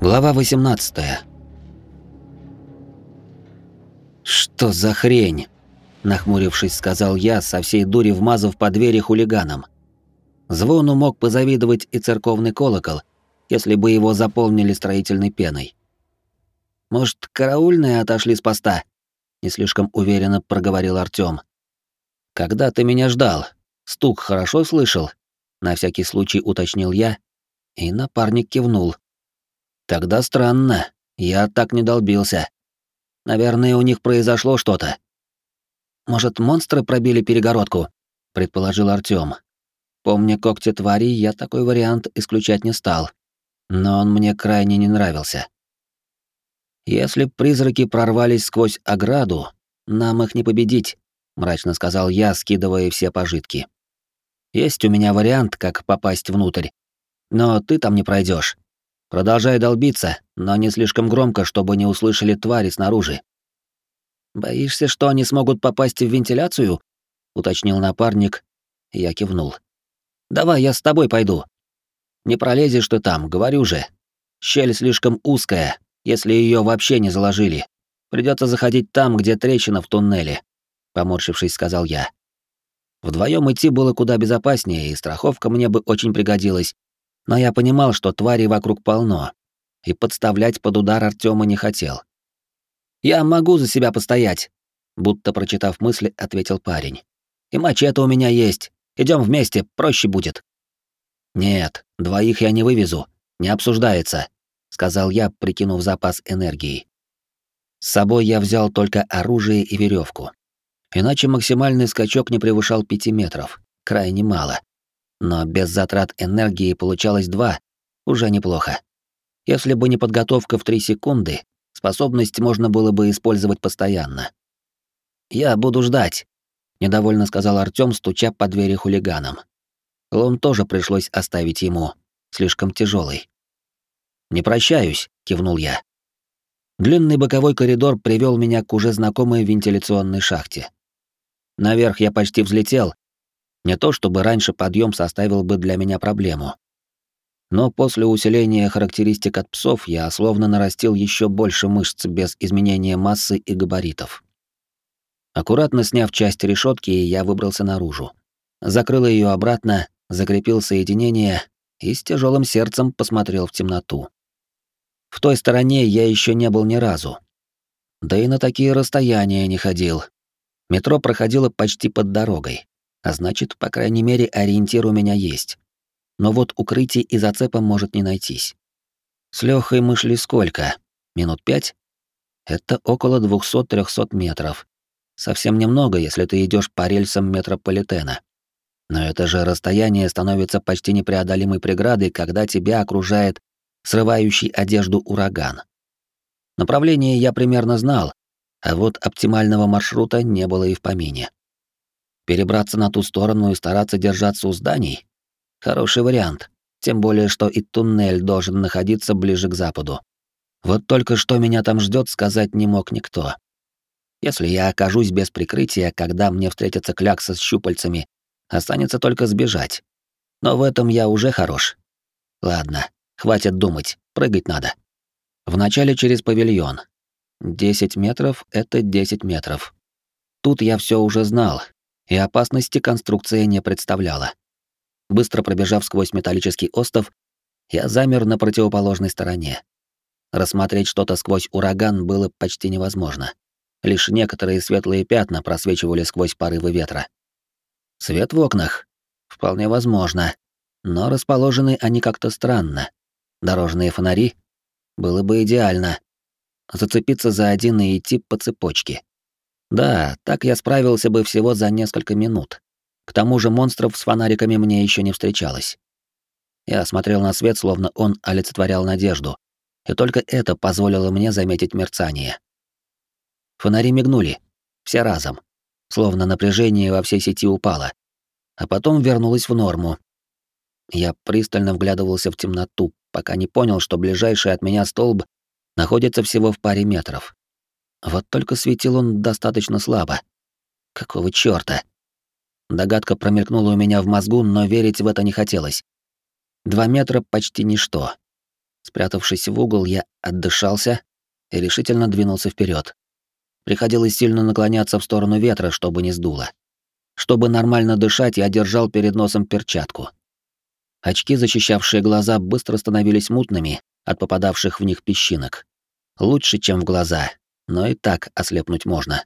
Глава 18. Что за хрень? нахмурившись, сказал я, со всей дури вмазав по двери хулиганам. Звону мог позавидовать и церковный колокол, если бы его заполнили строительной пеной. Может, караульные отошли с поста? не слишком уверенно проговорил Артём. Когда ты меня ждал? Стук хорошо слышал? На всякий случай уточнил я, и напарник кивнул. Тогда странно, я так не долбился. Наверное, у них произошло что-то. Может, монстры пробили перегородку? предположил Артём. Помня когти твари, я такой вариант исключать не стал, но он мне крайне не нравился. Если призраки прорвались сквозь ограду, нам их не победить, мрачно сказал я, скидывая все пожитки. Есть у меня вариант, как попасть внутрь. Но ты там не пройдешь. Продолжай долбиться, но не слишком громко, чтобы не услышали твари снаружи. Боишься, что они смогут попасть в вентиляцию? уточнил напарник. Я кивнул. Давай я с тобой пойду. Не пролезешь ты там, говорю же. Щель слишком узкая, если ее вообще не заложили. Придется заходить там, где трещина в туннеле, поморщившись, сказал я. Вдвоем идти было куда безопаснее, и страховка мне бы очень пригодилась, но я понимал, что тварей вокруг полно, и подставлять под удар Артема не хотел. «Я могу за себя постоять», — будто прочитав мысли, ответил парень. «И мачете у меня есть. Идем вместе, проще будет». «Нет, двоих я не вывезу, не обсуждается», — сказал я, прикинув запас энергии. С собой я взял только оружие и веревку. Иначе максимальный скачок не превышал пяти метров, крайне мало но без затрат энергии получалось два, уже неплохо. Если бы не подготовка в три секунды, способность можно было бы использовать постоянно. «Я буду ждать», — недовольно сказал Артём, стуча по двери хулиганом. Лом тоже пришлось оставить ему, слишком тяжелый. «Не прощаюсь», — кивнул я. Длинный боковой коридор привел меня к уже знакомой вентиляционной шахте. Наверх я почти взлетел, не то чтобы раньше подъем составил бы для меня проблему. Но после усиления характеристик от псов я словно нарастил еще больше мышц без изменения массы и габаритов. Аккуратно сняв часть решетки, я выбрался наружу. Закрыл ее обратно, закрепил соединение и с тяжелым сердцем посмотрел в темноту. В той стороне я еще не был ни разу. Да и на такие расстояния не ходил. Метро проходило почти под дорогой а значит, по крайней мере, ориентир у меня есть. Но вот укрытий и зацепа может не найтись. С Лёхой мы шли сколько? Минут пять? Это около 200-300 метров. Совсем немного, если ты идешь по рельсам метрополитена. Но это же расстояние становится почти непреодолимой преградой, когда тебя окружает срывающий одежду ураган. Направление я примерно знал, а вот оптимального маршрута не было и в помине. Перебраться на ту сторону и стараться держаться у зданий? Хороший вариант. Тем более, что и туннель должен находиться ближе к западу. Вот только что меня там ждет, сказать не мог никто. Если я окажусь без прикрытия, когда мне встретится клякса с щупальцами, останется только сбежать. Но в этом я уже хорош. Ладно, хватит думать, прыгать надо. Вначале через павильон. 10 метров — это 10 метров. Тут я все уже знал, и опасности конструкция не представляла. Быстро пробежав сквозь металлический остов, я замер на противоположной стороне. Рассмотреть что-то сквозь ураган было почти невозможно. Лишь некоторые светлые пятна просвечивали сквозь порывы ветра. Свет в окнах? Вполне возможно. Но расположены они как-то странно. Дорожные фонари? Было бы идеально. Зацепиться за один и идти по цепочке. Да, так я справился бы всего за несколько минут. К тому же монстров с фонариками мне еще не встречалось. Я смотрел на свет, словно он олицетворял надежду, и только это позволило мне заметить мерцание. Фонари мигнули, все разом, словно напряжение во всей сети упало, а потом вернулось в норму. Я пристально вглядывался в темноту, пока не понял, что ближайший от меня столб находится всего в паре метров. Вот только светил он достаточно слабо. Какого чёрта? Догадка промелькнула у меня в мозгу, но верить в это не хотелось. Два метра — почти ничто. Спрятавшись в угол, я отдышался и решительно двинулся вперед. Приходилось сильно наклоняться в сторону ветра, чтобы не сдуло. Чтобы нормально дышать, я держал перед носом перчатку. Очки, защищавшие глаза, быстро становились мутными от попадавших в них песчинок. Лучше, чем в глаза, но и так ослепнуть можно.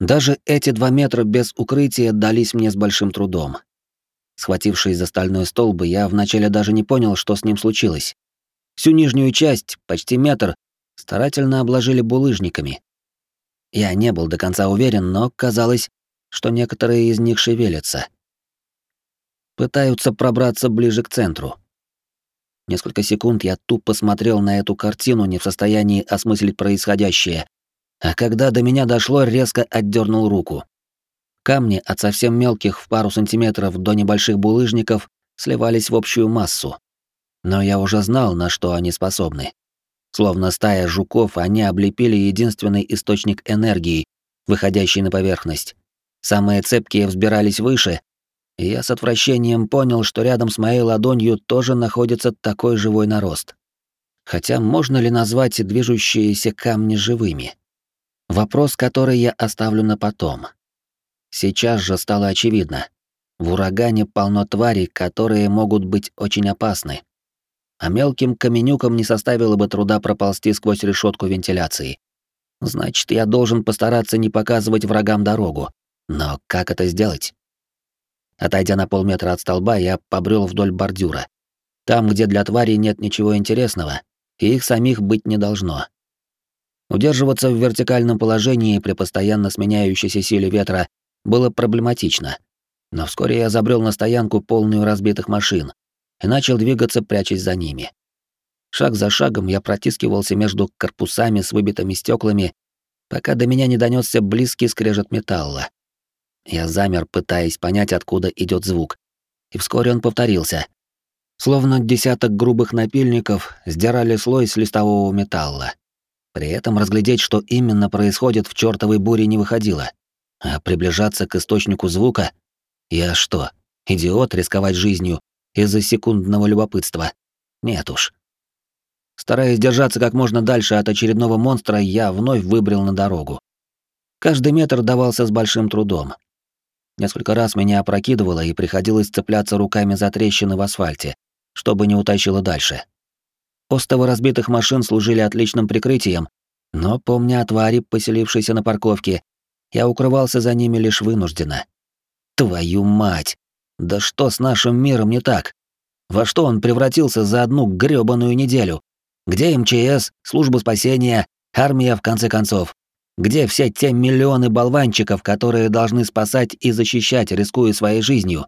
Даже эти два метра без укрытия дались мне с большим трудом. Схватившись за стальной столб, я вначале даже не понял, что с ним случилось. Всю нижнюю часть, почти метр, старательно обложили булыжниками. Я не был до конца уверен, но казалось, что некоторые из них шевелятся. Пытаются пробраться ближе к центру. Несколько секунд я тупо смотрел на эту картину, не в состоянии осмыслить происходящее, а когда до меня дошло, резко отдернул руку. Камни от совсем мелких в пару сантиметров до небольших булыжников сливались в общую массу. Но я уже знал, на что они способны. Словно стая жуков, они облепили единственный источник энергии, выходящий на поверхность. Самые цепкие взбирались выше, и я с отвращением понял, что рядом с моей ладонью тоже находится такой живой нарост. Хотя можно ли назвать движущиеся камни живыми? Вопрос, который я оставлю на потом. Сейчас же стало очевидно. В урагане полно тварей, которые могут быть очень опасны. А мелким каменюкам не составило бы труда проползти сквозь решетку вентиляции. Значит, я должен постараться не показывать врагам дорогу. Но как это сделать? Отойдя на полметра от столба, я побрел вдоль бордюра. Там, где для тварей нет ничего интересного, и их самих быть не должно. Удерживаться в вертикальном положении при постоянно сменяющейся силе ветра было проблематично. Но вскоре я забрел на стоянку, полную разбитых машин, и начал двигаться, прячась за ними. Шаг за шагом я протискивался между корпусами с выбитыми стеклами, пока до меня не донесся близкий скрежет металла. Я замер, пытаясь понять, откуда идет звук. И вскоре он повторился. Словно десяток грубых напильников сдирали слой с листового металла. При этом разглядеть, что именно происходит в чертовой буре, не выходило. А приближаться к источнику звука? Я что, идиот рисковать жизнью из-за секундного любопытства? Нет уж. Стараясь держаться как можно дальше от очередного монстра, я вновь выбрел на дорогу. Каждый метр давался с большим трудом. Несколько раз меня опрокидывало и приходилось цепляться руками за трещины в асфальте, чтобы не утащило дальше. Остовы разбитых машин служили отличным прикрытием, но, помня о твари, поселившейся на парковке, я укрывался за ними лишь вынужденно. Твою мать! Да что с нашим миром не так? Во что он превратился за одну грёбаную неделю? Где МЧС, служба спасения, армия, в конце концов? Где все те миллионы болванчиков, которые должны спасать и защищать, рискуя своей жизнью?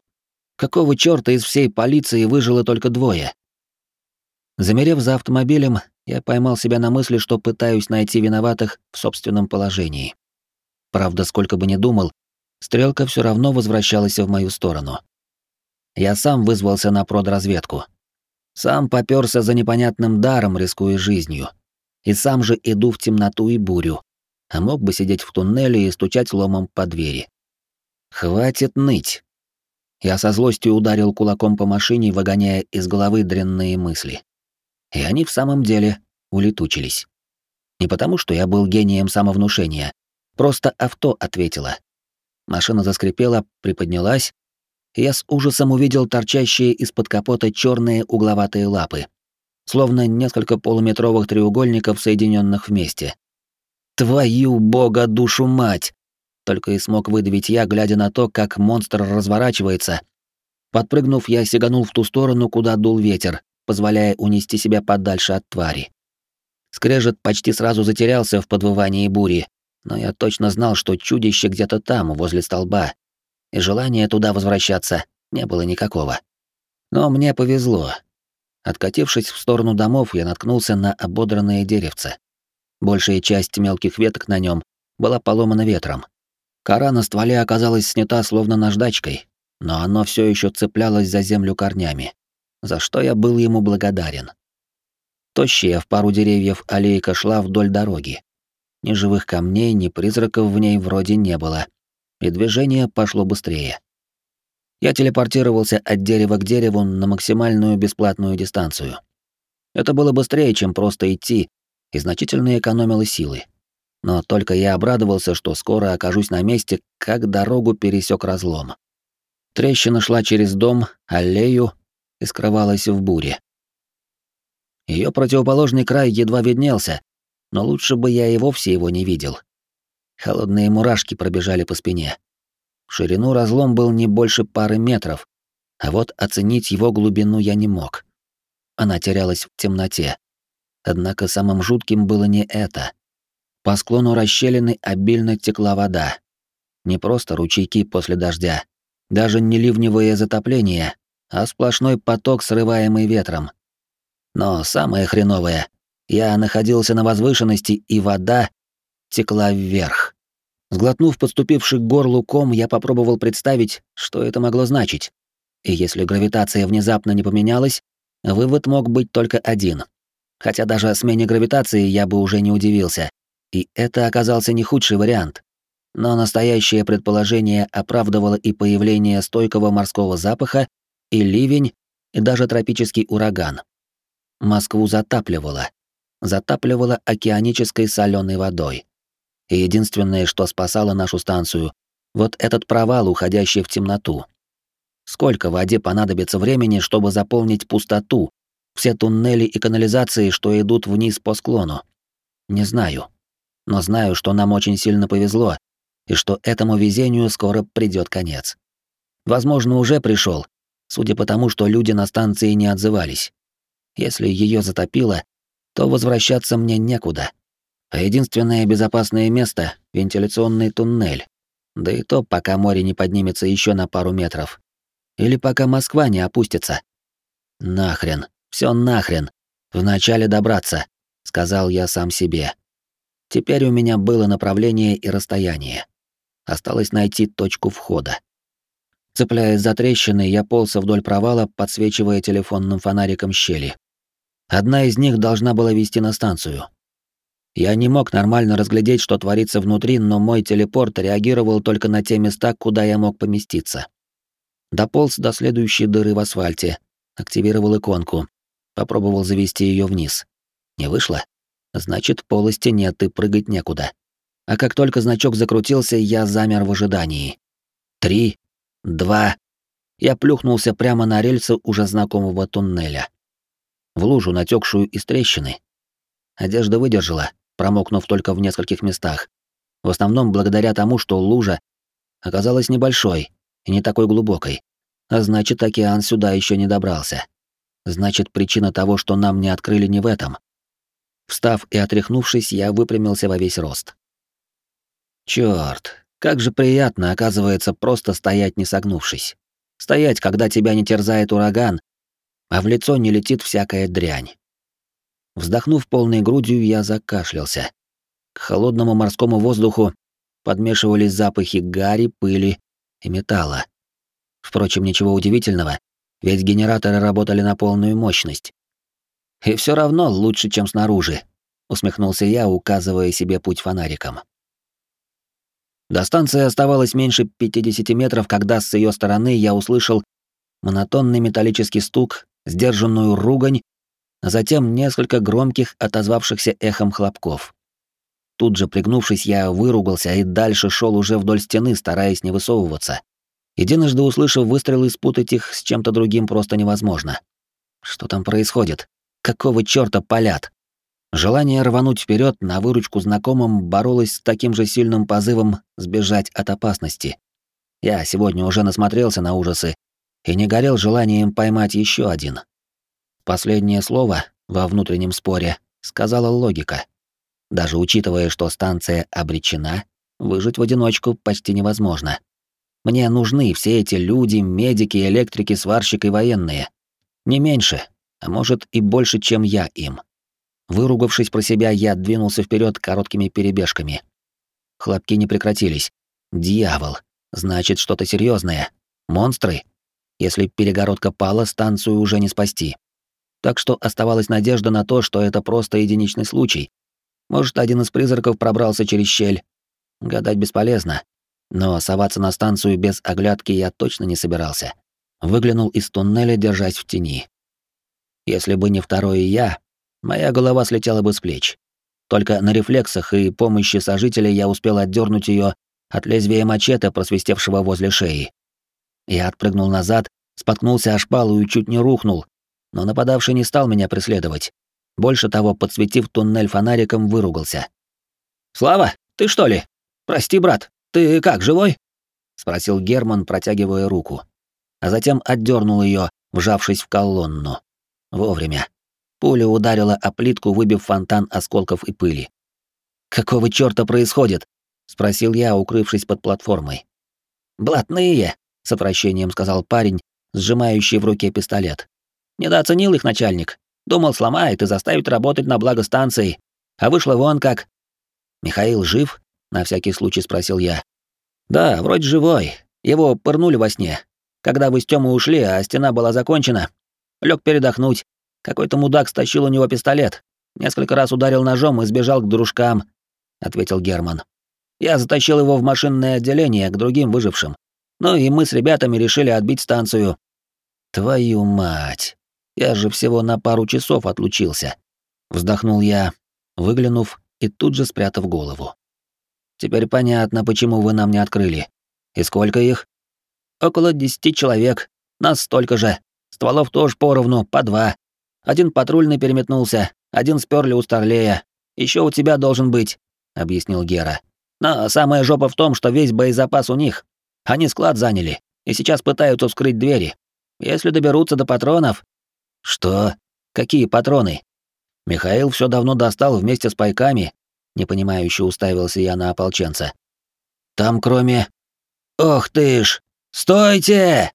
Какого чёрта из всей полиции выжило только двое? Замерев за автомобилем, я поймал себя на мысли, что пытаюсь найти виноватых в собственном положении. Правда, сколько бы ни думал, стрелка все равно возвращалась в мою сторону. Я сам вызвался на продразведку. Сам попёрся за непонятным даром, рискуя жизнью. И сам же иду в темноту и бурю, а мог бы сидеть в туннеле и стучать ломом по двери. Хватит ныть. Я со злостью ударил кулаком по машине, выгоняя из головы дрянные мысли. И они в самом деле улетучились. Не потому, что я был гением самовнушения, просто авто ответило. Машина заскрипела, приподнялась, и я с ужасом увидел торчащие из-под капота черные угловатые лапы, словно несколько полуметровых треугольников, соединенных вместе. Твою бога душу мать! Только и смог выдавить я, глядя на то, как монстр разворачивается. Подпрыгнув, я сиганул в ту сторону, куда дул ветер, позволяя унести себя подальше от твари. Скрежет почти сразу затерялся в подвывании бури, но я точно знал, что чудище где-то там, возле столба, и желания туда возвращаться не было никакого. Но мне повезло. Откатившись в сторону домов, я наткнулся на ободранное деревце. Большая часть мелких веток на нем была поломана ветром. Кора на стволе оказалась снята словно наждачкой, но оно все еще цеплялось за землю корнями, за что я был ему благодарен. Тощая в пару деревьев аллейка шла вдоль дороги. Ни живых камней, ни призраков в ней вроде не было, и движение пошло быстрее. Я телепортировался от дерева к дереву на максимальную бесплатную дистанцию. Это было быстрее, чем просто идти, и значительно экономило силы. Но только я обрадовался, что скоро окажусь на месте, как дорогу пересек разлом. Трещина шла через дом, аллею и скрывалась в буре. Ее противоположный край едва виднелся, но лучше бы я и вовсе его не видел. Холодные мурашки пробежали по спине. В ширину разлом был не больше пары метров, а вот оценить его глубину я не мог. Она терялась в темноте. Однако самым жутким было не это. По склону расщелины обильно текла вода. Не просто ручейки после дождя, даже не ливневое затопление, а сплошной поток, срываемый ветром. Но самое хреновое, я находился на возвышенности, и вода текла вверх. Сглотнув подступивший к горлу ком, я попробовал представить, что это могло значить. И если гравитация внезапно не поменялась, вывод мог быть только один. Хотя даже о смене гравитации я бы уже не удивился. И это оказался не худший вариант. Но настоящее предположение оправдывало и появление стойкого морского запаха, и ливень, и даже тропический ураган. Москву затапливало. Затапливало океанической соленой водой. И единственное, что спасало нашу станцию, вот этот провал, уходящий в темноту. Сколько воде понадобится времени, чтобы заполнить пустоту, все туннели и канализации, что идут вниз по склону? Не знаю. Но знаю, что нам очень сильно повезло, и что этому везению скоро придет конец. Возможно, уже пришел, судя по тому, что люди на станции не отзывались. Если ее затопило, то возвращаться мне некуда. А единственное безопасное место — вентиляционный туннель. Да и то, пока море не поднимется еще на пару метров. Или пока Москва не опустится. Нахрен, все нахрен. Вначале добраться, сказал я сам себе. Теперь у меня было направление и расстояние. Осталось найти точку входа. Цепляясь за трещины, я полза вдоль провала, подсвечивая телефонным фонариком щели. Одна из них должна была вести на станцию. Я не мог нормально разглядеть, что творится внутри, но мой телепорт реагировал только на те места, куда я мог поместиться. Дополз до следующей дыры в асфальте, активировал иконку, попробовал завести ее вниз. Не вышло? Значит, полости нет и прыгать некуда. А как только значок закрутился, я замер в ожидании. Три, два. Я плюхнулся прямо на рельсы уже знакомого туннеля. В лужу, натекшую из трещины. Одежда выдержала, промокнув только в нескольких местах. В основном благодаря тому, что лужа оказалась небольшой, и не такой глубокой. А значит, океан сюда еще не добрался. Значит, причина того, что нам не открыли, не в этом. Встав и отряхнувшись, я выпрямился во весь рост. Чёрт, как же приятно, оказывается, просто стоять не согнувшись. Стоять, когда тебя не терзает ураган, а в лицо не летит всякая дрянь. Вздохнув полной грудью, я закашлялся. К холодному морскому воздуху подмешивались запахи гари, пыли и металла. Впрочем, ничего удивительного, ведь генераторы работали на полную мощность. И все равно лучше, чем снаружи, усмехнулся я, указывая себе путь фонариком. До станции оставалось меньше 50 метров, когда с ее стороны я услышал монотонный металлический стук, сдержанную ругань, а затем несколько громких, отозвавшихся эхом хлопков. Тут же, пригнувшись, я выругался и дальше шел уже вдоль стены, стараясь не высовываться. Единожды услышав выстрелы, спутать их с чем-то другим просто невозможно. Что там происходит? Какого чёрта палят? Желание рвануть вперед на выручку знакомым боролось с таким же сильным позывом сбежать от опасности. Я сегодня уже насмотрелся на ужасы и не горел желанием поймать еще один. Последнее слово во внутреннем споре сказала логика. Даже учитывая, что станция обречена, выжить в одиночку почти невозможно. Мне нужны все эти люди, медики, электрики, сварщики и военные. Не меньше, а может и больше, чем я им. Выругавшись про себя, я двинулся вперед короткими перебежками. Хлопки не прекратились. Дьявол. Значит, что-то серьезное. Монстры? Если перегородка пала, станцию уже не спасти. Так что оставалась надежда на то, что это просто единичный случай, может, один из призраков пробрался через щель. Гадать бесполезно. Но соваться на станцию без оглядки я точно не собирался. Выглянул из туннеля, держась в тени. Если бы не второе я, моя голова слетела бы с плеч. Только на рефлексах и помощи сожителя я успел отдернуть ее от лезвия мачете, просвистевшего возле шеи. Я отпрыгнул назад, споткнулся о шпалу и чуть не рухнул, но нападавший не стал меня преследовать. Больше того, подсветив туннель фонариком, выругался. «Слава, ты что ли? Прости, брат, ты как, живой?» — спросил Герман, протягивая руку. А затем отдернул ее, вжавшись в колонну. Вовремя. Пуля ударила о плитку, выбив фонтан осколков и пыли. «Какого чёрта происходит?» — спросил я, укрывшись под платформой. «Блатные!» — с отвращением сказал парень, сжимающий в руке пистолет. «Недооценил их начальник. Думал, сломает и заставит работать на благо станции. А вышло вон как. «Михаил жив?» — на всякий случай спросил я. «Да, вроде живой. Его пырнули во сне. Когда вы с Тёмой ушли, а стена была закончена. Лёг передохнуть. Какой-то мудак стащил у него пистолет. Несколько раз ударил ножом и сбежал к дружкам», — ответил Герман. «Я затащил его в машинное отделение к другим выжившим. Ну и мы с ребятами решили отбить станцию». «Твою мать! Я же всего на пару часов отлучился». Вздохнул я, выглянув и тут же спрятав голову. «Теперь понятно, почему вы нам не открыли. И сколько их?» «Около десяти человек. Нас столько же. Стволов тоже поровну, по два. Один патрульный переметнулся, один сперли у Старлея. Еще у тебя должен быть», — объяснил Гера. «Но самая жопа в том, что весь боезапас у них. Они склад заняли и сейчас пытаются вскрыть двери. Если доберутся до патронов...» «Что? Какие патроны?» Михаил все давно достал вместе с пайками, непонимающе уставился я на ополченца. Там кроме... Ох ты ж! Стойте!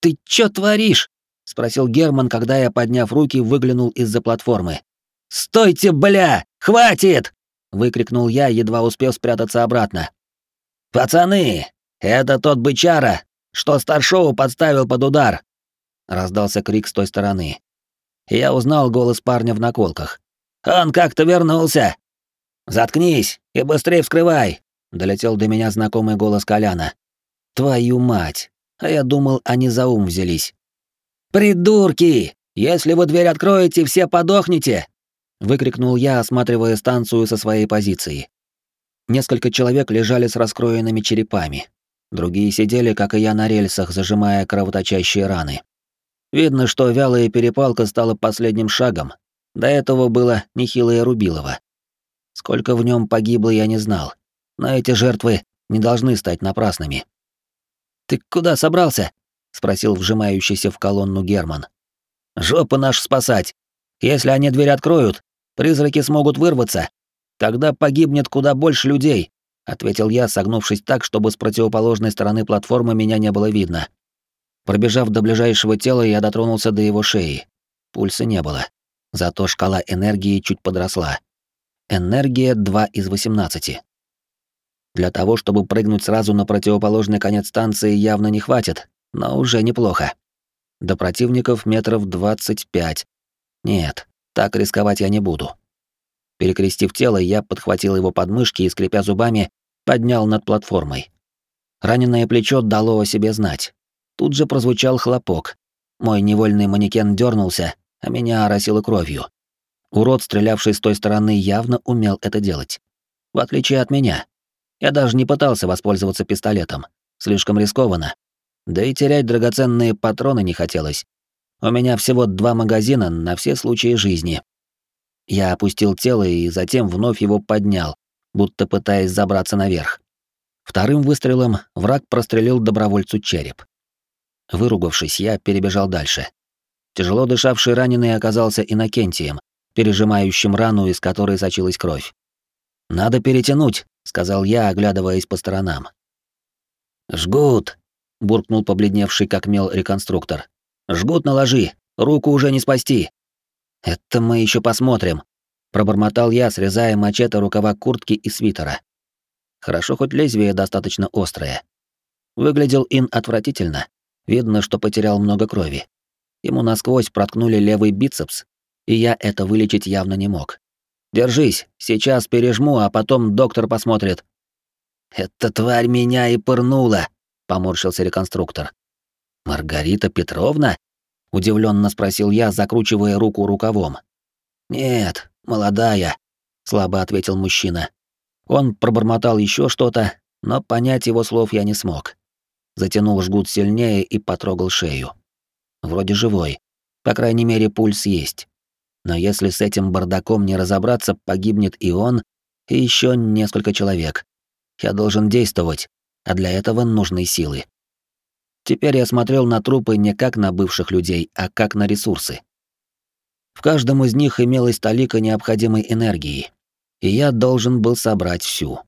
Ты чё творишь? Спросил Герман, когда я, подняв руки, выглянул из-за платформы. Стойте, бля! Хватит! выкрикнул я, едва успев спрятаться обратно. Пацаны, это тот бычара, что Старшоу подставил под удар. Раздался крик с той стороны я узнал голос парня в наколках. «Он как-то вернулся!» «Заткнись и быстрее вскрывай!» — долетел до меня знакомый голос Коляна. «Твою мать! А я думал, они за ум взялись». «Придурки! Если вы дверь откроете, все подохнете!» — выкрикнул я, осматривая станцию со своей позиции. Несколько человек лежали с раскроенными черепами. Другие сидели, как и я, на рельсах, зажимая кровоточащие раны. Видно, что вялая перепалка стала последним шагом. До этого было нехилое Рубилово. Сколько в нем погибло, я не знал. Но эти жертвы не должны стать напрасными. «Ты куда собрался?» — спросил вжимающийся в колонну Герман. «Жопа наш спасать. Если они дверь откроют, призраки смогут вырваться. Тогда погибнет куда больше людей», — ответил я, согнувшись так, чтобы с противоположной стороны платформы меня не было видно. Пробежав до ближайшего тела, я дотронулся до его шеи. Пульса не было. Зато шкала энергии чуть подросла. Энергия 2 из 18. Для того, чтобы прыгнуть сразу на противоположный конец станции, явно не хватит, но уже неплохо. До противников метров 25. Нет, так рисковать я не буду. Перекрестив тело, я подхватил его подмышки и, скрипя зубами, поднял над платформой. Раненое плечо дало о себе знать. Тут же прозвучал хлопок. Мой невольный манекен дернулся, а меня оросило кровью. Урод, стрелявший с той стороны, явно умел это делать. В отличие от меня. Я даже не пытался воспользоваться пистолетом. Слишком рискованно. Да и терять драгоценные патроны не хотелось. У меня всего два магазина на все случаи жизни. Я опустил тело и затем вновь его поднял, будто пытаясь забраться наверх. Вторым выстрелом враг прострелил добровольцу череп. Выругавшись, я перебежал дальше. Тяжело дышавший раненый оказался Иннокентием, пережимающим рану, из которой сочилась кровь. «Надо перетянуть», — сказал я, оглядываясь по сторонам. «Жгут», — буркнул побледневший как мел реконструктор. «Жгут наложи, руку уже не спасти». «Это мы еще посмотрим», — пробормотал я, срезая мачете рукава куртки и свитера. Хорошо, хоть лезвие достаточно острое. Выглядел Ин отвратительно, Видно, что потерял много крови. Ему насквозь проткнули левый бицепс, и я это вылечить явно не мог. Держись, сейчас пережму, а потом доктор посмотрит. Эта тварь меня и пырнула, поморщился реконструктор. Маргарита Петровна? удивленно спросил я, закручивая руку рукавом. Нет, молодая, слабо ответил мужчина. Он пробормотал еще что-то, но понять его слов я не смог. Затянул жгут сильнее и потрогал шею. Вроде живой. По крайней мере, пульс есть. Но если с этим бардаком не разобраться, погибнет и он, и еще несколько человек. Я должен действовать, а для этого нужны силы. Теперь я смотрел на трупы не как на бывших людей, а как на ресурсы. В каждом из них имелась талика необходимой энергии, и я должен был собрать всю.